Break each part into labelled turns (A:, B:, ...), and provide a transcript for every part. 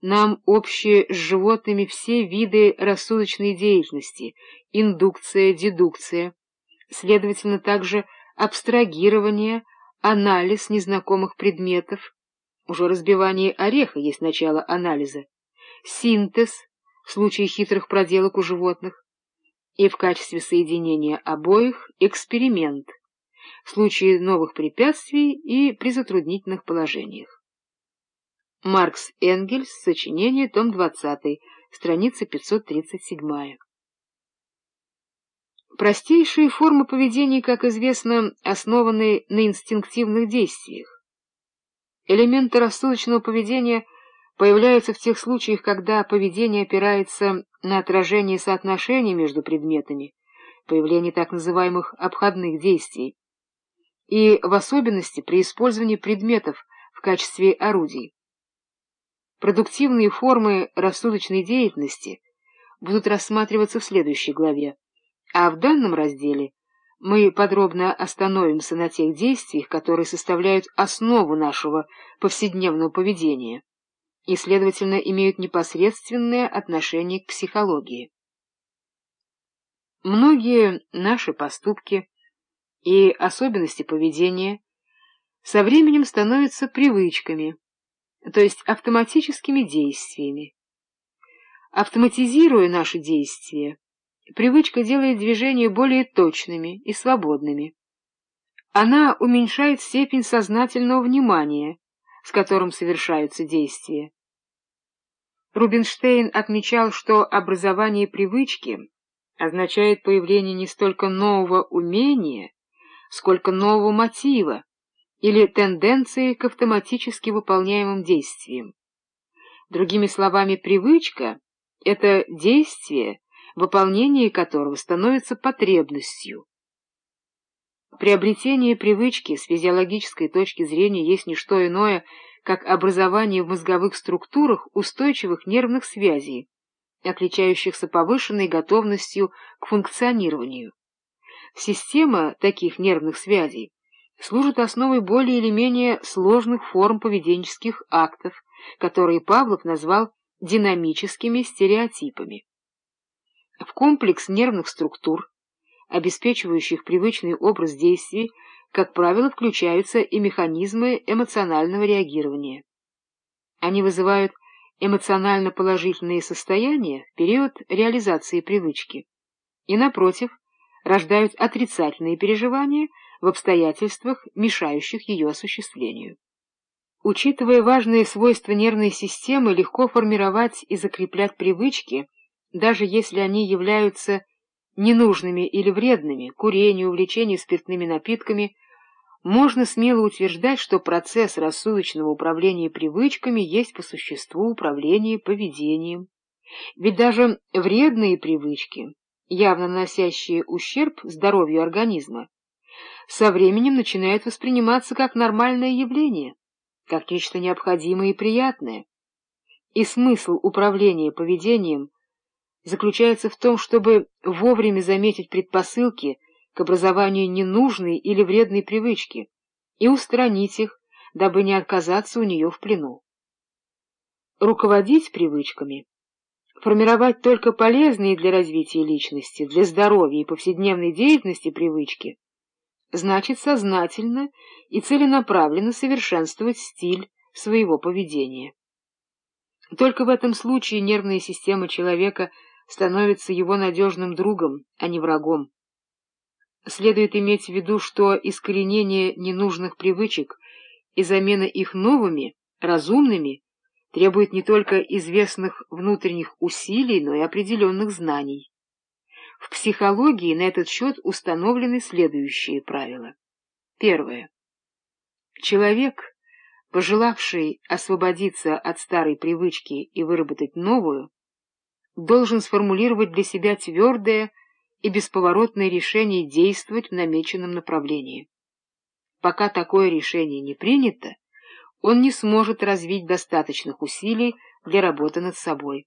A: нам общие с животными все виды рассудочной деятельности, индукция, дедукция, следовательно, также абстрагирование, анализ незнакомых предметов, уже разбивание ореха есть начало анализа, синтез в случае хитрых проделок у животных, и в качестве соединения обоих эксперимент в случае новых препятствий и при затруднительных положениях. Маркс Энгельс, сочинение, том 20, страница 537. Простейшие формы поведения, как известно, основаны на инстинктивных действиях. Элементы рассудочного поведения появляются в тех случаях, когда поведение опирается на отражение соотношений между предметами, появление так называемых обходных действий, и в особенности при использовании предметов в качестве орудий. Продуктивные формы рассудочной деятельности будут рассматриваться в следующей главе, а в данном разделе мы подробно остановимся на тех действиях, которые составляют основу нашего повседневного поведения и, следовательно, имеют непосредственное отношение к психологии. Многие наши поступки и особенности поведения со временем становятся привычками, то есть автоматическими действиями. Автоматизируя наши действия, привычка делает движения более точными и свободными. Она уменьшает степень сознательного внимания, с которым совершаются действия. Рубинштейн отмечал, что образование привычки означает появление не столько нового умения, сколько нового мотива, или тенденции к автоматически выполняемым действиям. Другими словами, привычка — это действие, выполнение которого становится потребностью. Приобретение привычки с физиологической точки зрения есть не что иное, как образование в мозговых структурах устойчивых нервных связей, отличающихся повышенной готовностью к функционированию. Система таких нервных связей служит основой более или менее сложных форм поведенческих актов, которые Павлов назвал динамическими стереотипами. В комплекс нервных структур, обеспечивающих привычный образ действий, как правило, включаются и механизмы эмоционального реагирования. Они вызывают эмоционально-положительные состояния в период реализации привычки и, напротив, рождают отрицательные переживания в обстоятельствах, мешающих ее осуществлению. Учитывая важные свойства нервной системы, легко формировать и закреплять привычки, даже если они являются ненужными или вредными, курение, увлечение спиртными напитками, можно смело утверждать, что процесс рассудочного управления привычками есть по существу управление поведением. Ведь даже вредные привычки, явно наносящие ущерб здоровью организма, со временем начинают восприниматься как нормальное явление, как нечто необходимое и приятное. И смысл управления поведением заключается в том, чтобы вовремя заметить предпосылки к образованию ненужной или вредной привычки и устранить их, дабы не отказаться у нее в плену. Руководить привычками, формировать только полезные для развития личности, для здоровья и повседневной деятельности привычки — значит сознательно и целенаправленно совершенствовать стиль своего поведения. Только в этом случае нервная система человека становится его надежным другом, а не врагом. Следует иметь в виду, что искоренение ненужных привычек и замена их новыми, разумными, требует не только известных внутренних усилий, но и определенных знаний. В психологии на этот счет установлены следующие правила. Первое. Человек, пожелавший освободиться от старой привычки и выработать новую, должен сформулировать для себя твердое и бесповоротное решение действовать в намеченном направлении. Пока такое решение не принято, он не сможет развить достаточных усилий для работы над собой.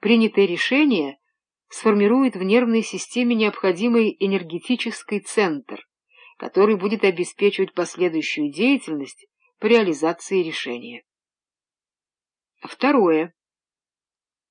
A: Принятое решение сформирует в нервной системе необходимый энергетический центр, который будет обеспечивать последующую деятельность по реализации решения. Второе.